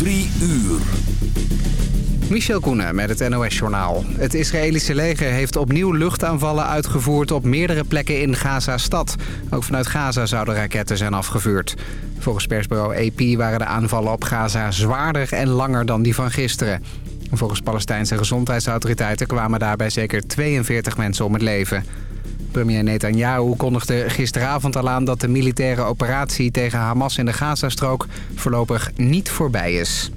Drie uur. Michel Koenen met het NOS-journaal. Het Israëlische leger heeft opnieuw luchtaanvallen uitgevoerd op meerdere plekken in Gaza-stad. Ook vanuit Gaza zouden raketten zijn afgevuurd. Volgens persbureau AP waren de aanvallen op Gaza zwaarder en langer dan die van gisteren. Volgens Palestijnse gezondheidsautoriteiten kwamen daarbij zeker 42 mensen om het leven. Premier Netanyahu kondigde gisteravond al aan dat de militaire operatie tegen Hamas in de Gazastrook voorlopig niet voorbij is.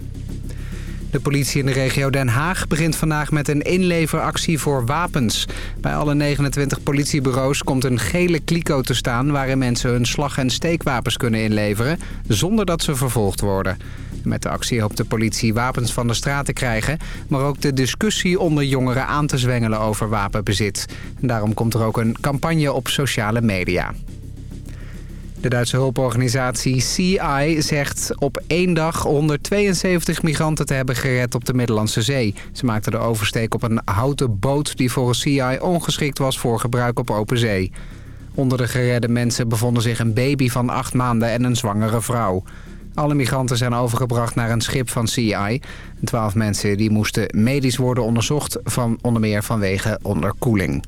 De politie in de regio Den Haag begint vandaag met een inleveractie voor wapens. Bij alle 29 politiebureaus komt een gele kliko te staan... waarin mensen hun slag- en steekwapens kunnen inleveren... zonder dat ze vervolgd worden. Met de actie hoopt de politie wapens van de straat te krijgen... maar ook de discussie onder jongeren aan te zwengelen over wapenbezit. En daarom komt er ook een campagne op sociale media. De Duitse hulporganisatie CI zegt op één dag 172 migranten te hebben gered op de Middellandse Zee. Ze maakten de oversteek op een houten boot die volgens CI ongeschikt was voor gebruik op open zee. Onder de geredde mensen bevonden zich een baby van acht maanden en een zwangere vrouw. Alle migranten zijn overgebracht naar een schip van CI. Twaalf mensen die moesten medisch worden onderzocht, van onder meer vanwege onderkoeling.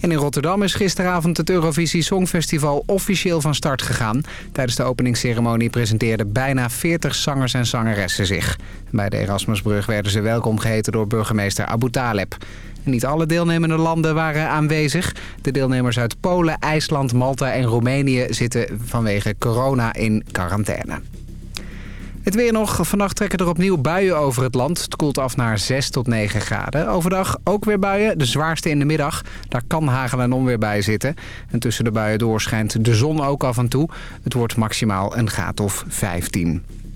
En in Rotterdam is gisteravond het Eurovisie Songfestival officieel van start gegaan. Tijdens de openingsceremonie presenteerden bijna 40 zangers en zangeressen zich. Bij de Erasmusbrug werden ze welkom geheten door burgemeester Abu Taleb. Niet alle deelnemende landen waren aanwezig. De deelnemers uit Polen, IJsland, Malta en Roemenië zitten vanwege corona in quarantaine. Het weer nog. Vannacht trekken er opnieuw buien over het land. Het koelt af naar 6 tot 9 graden. Overdag ook weer buien. De zwaarste in de middag. Daar kan hagel en onweer bij zitten. En tussen de buien door schijnt de zon ook af en toe. Het wordt maximaal een graad of 15.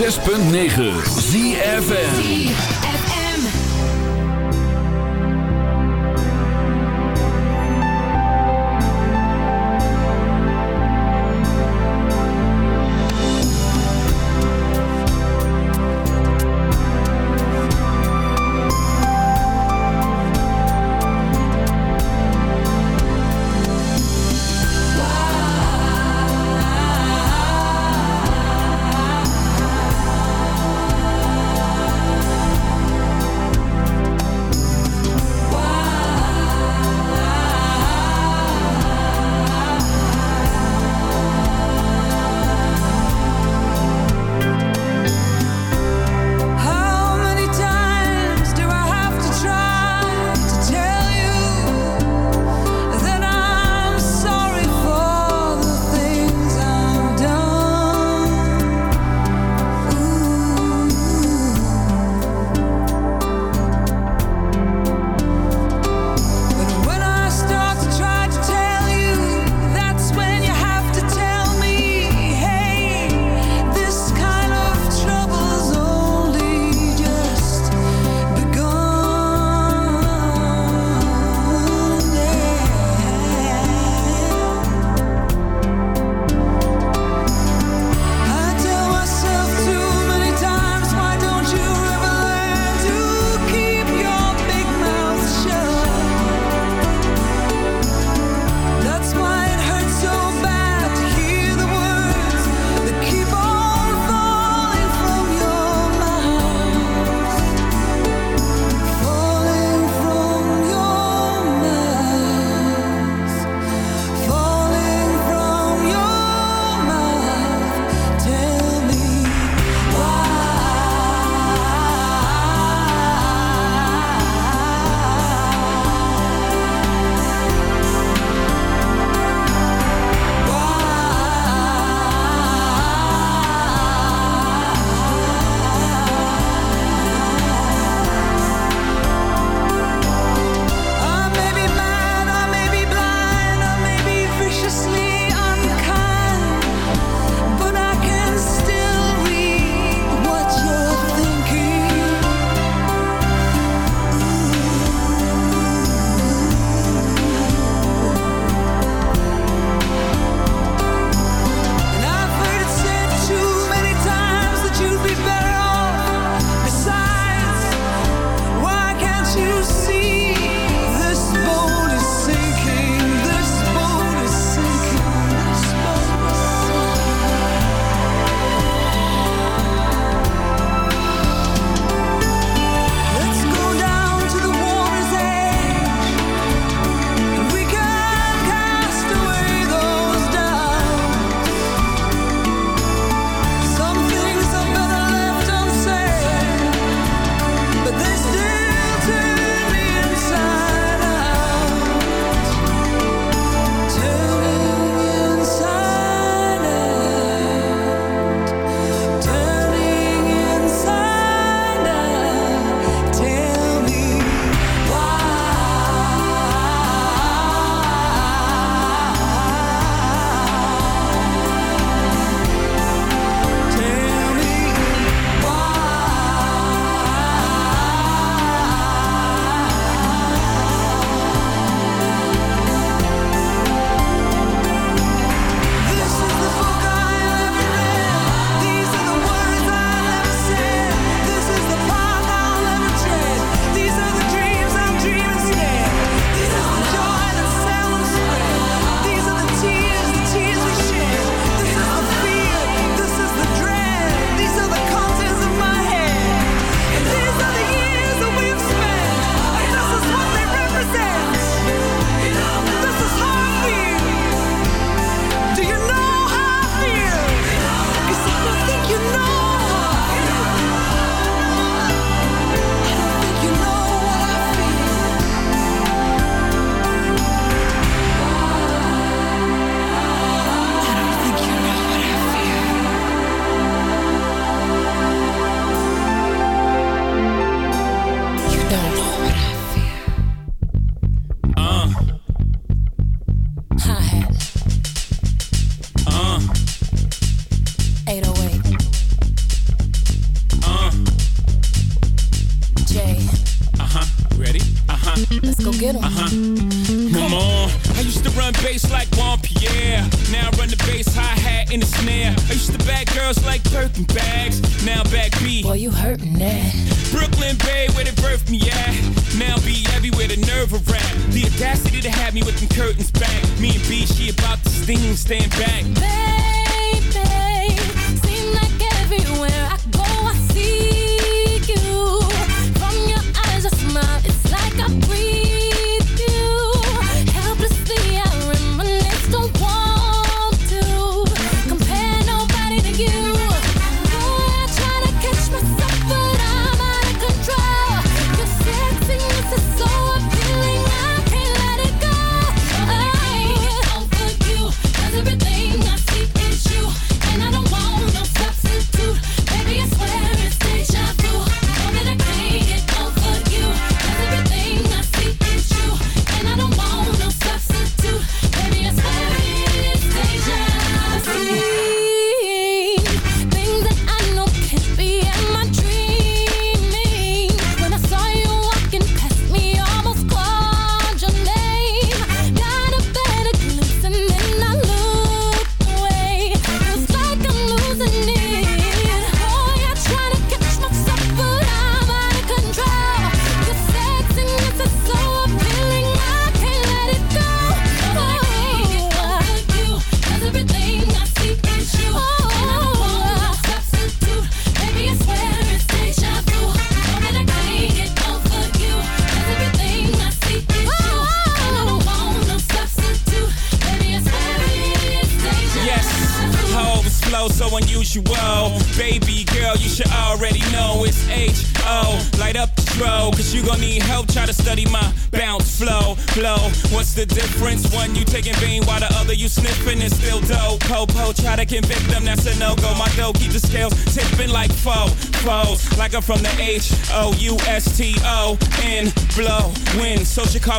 106.9 ZFM.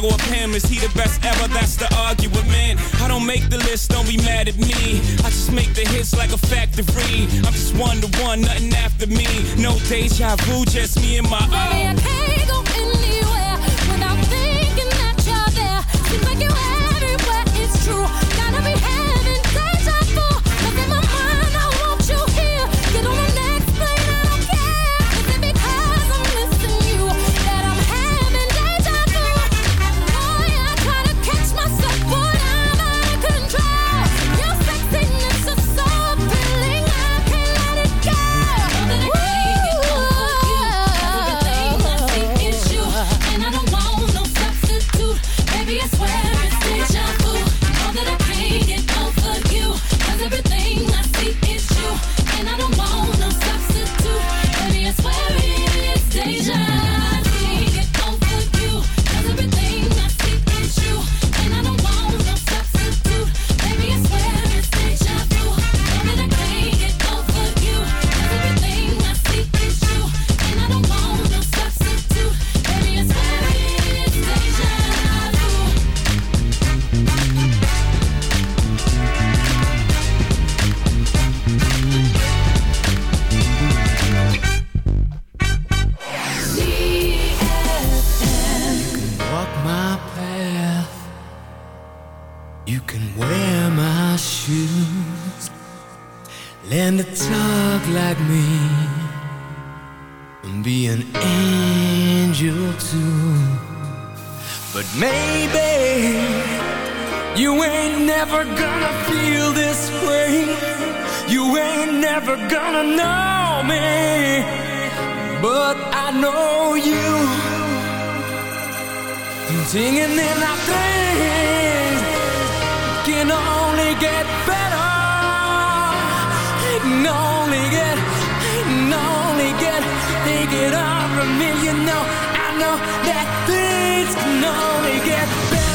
argue with him. Is he the best ever? That's the argument. Man, I don't make the list, don't be mad at me. I just make the hits like a factory. I'm just one to one, nothing after me. No deja vu, just me and my own. know you. Singing in our dreams Can only get better. Can only get Can only get Think it over me You know, I know that things Can only get better.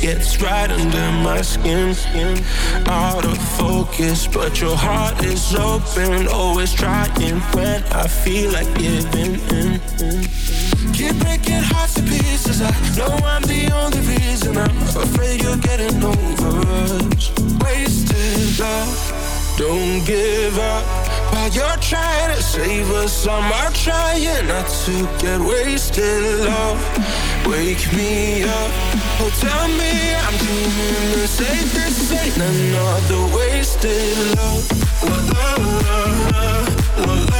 Gets right under my skin. Skin out of focus, but your heart is open. Always trying when I feel like giving in. Keep breaking hearts to pieces. I know I'm the only reason. I'm afraid you're getting over us. Wasted love. Don't give up while you're trying to save us. I'm trying not to get wasted. Love, wake me up. Oh, tell me I'm doing the safest. Ain't another wasted love. La la la la la la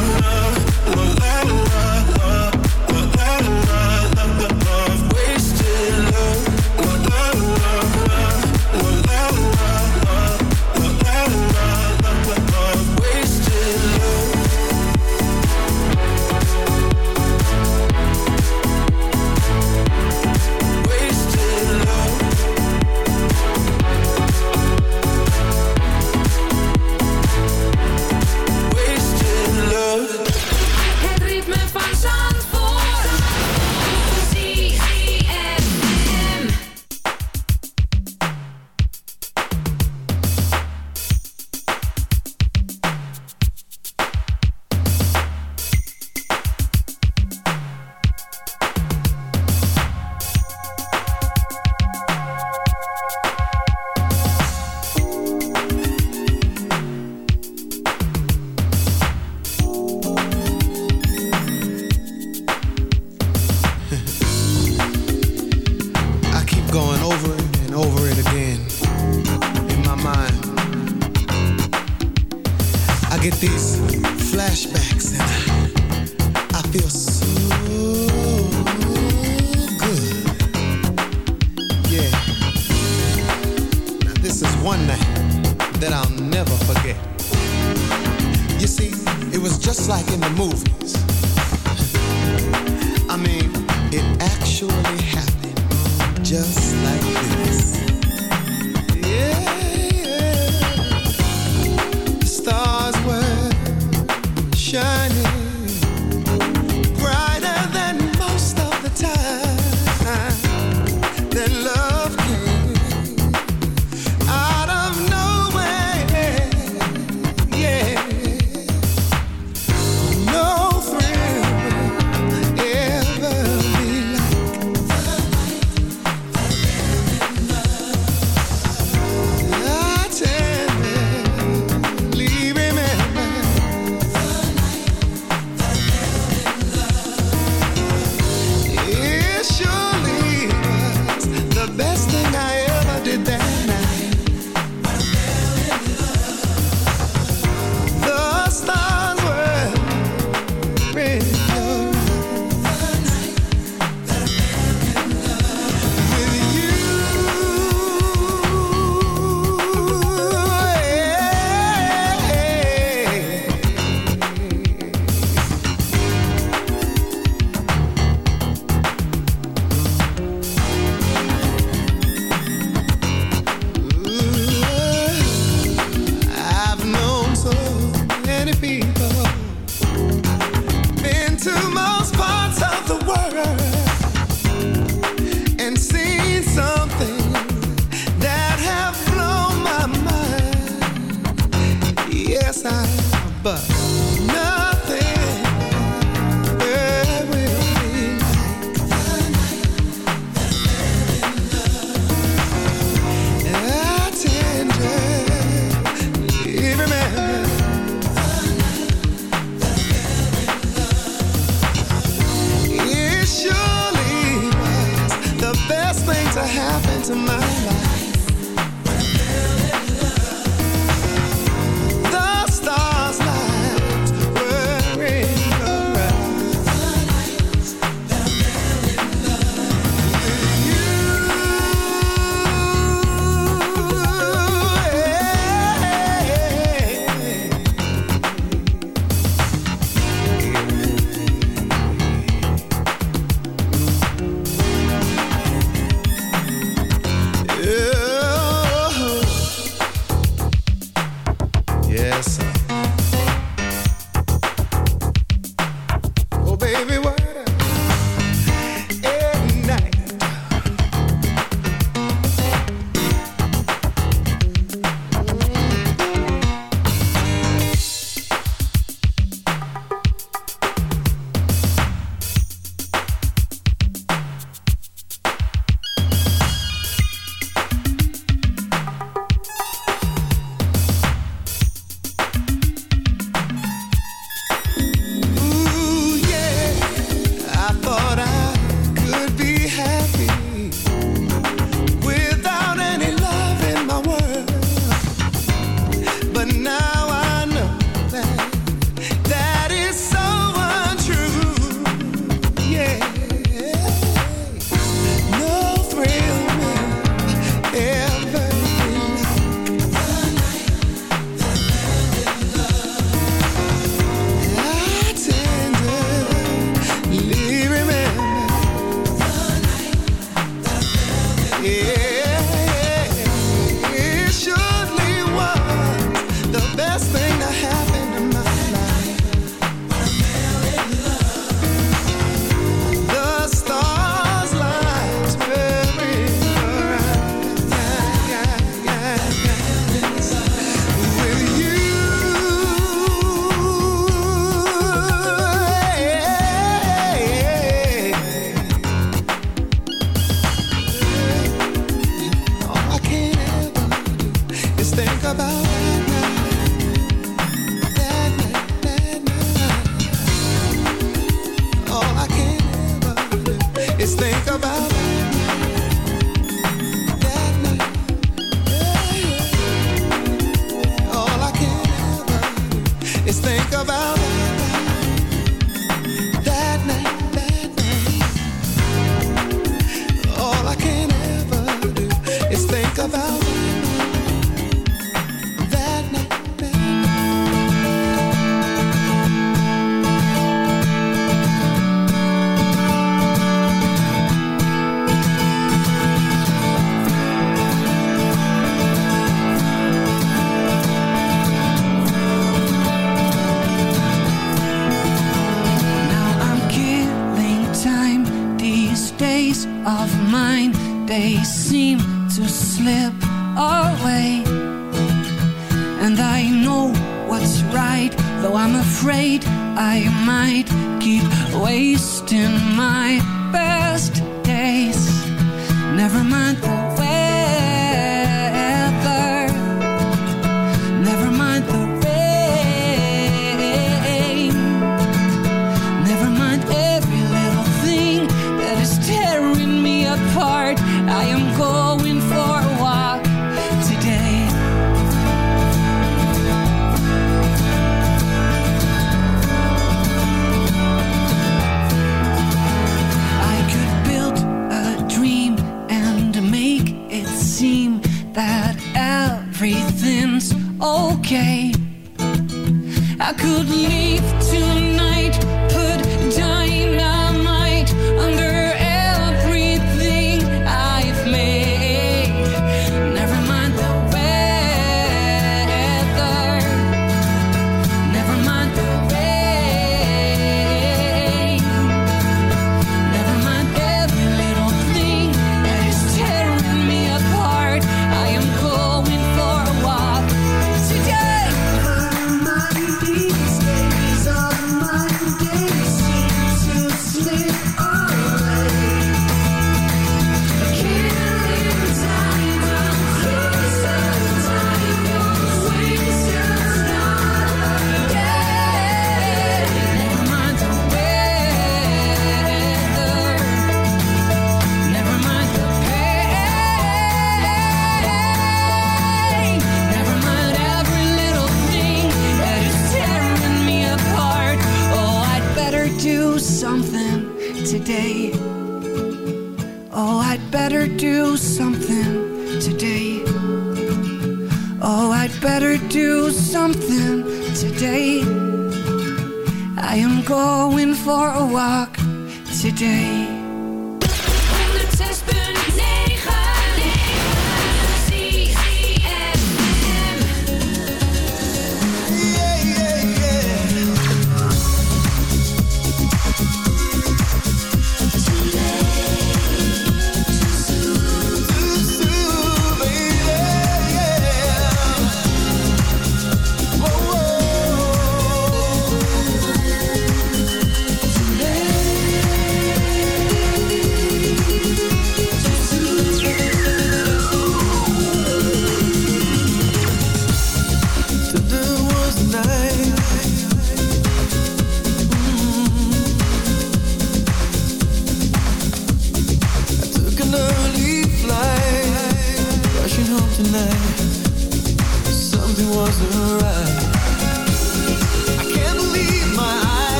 wasn't right.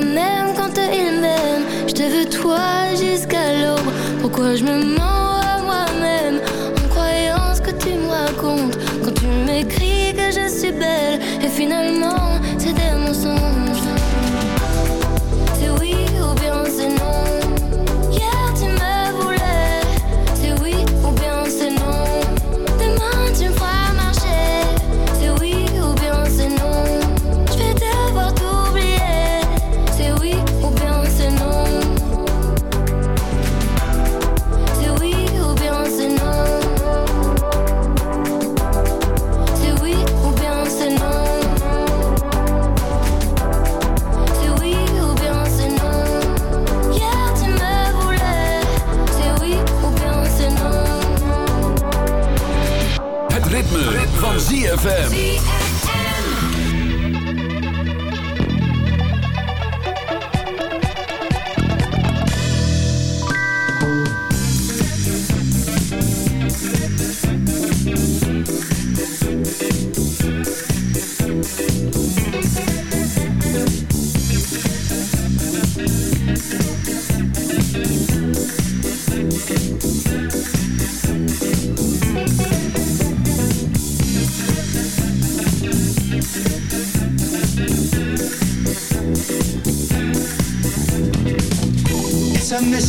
même quand ils m'aiment. Je te veux toi jusqu'à l'aube. Pourquoi je me mens?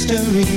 history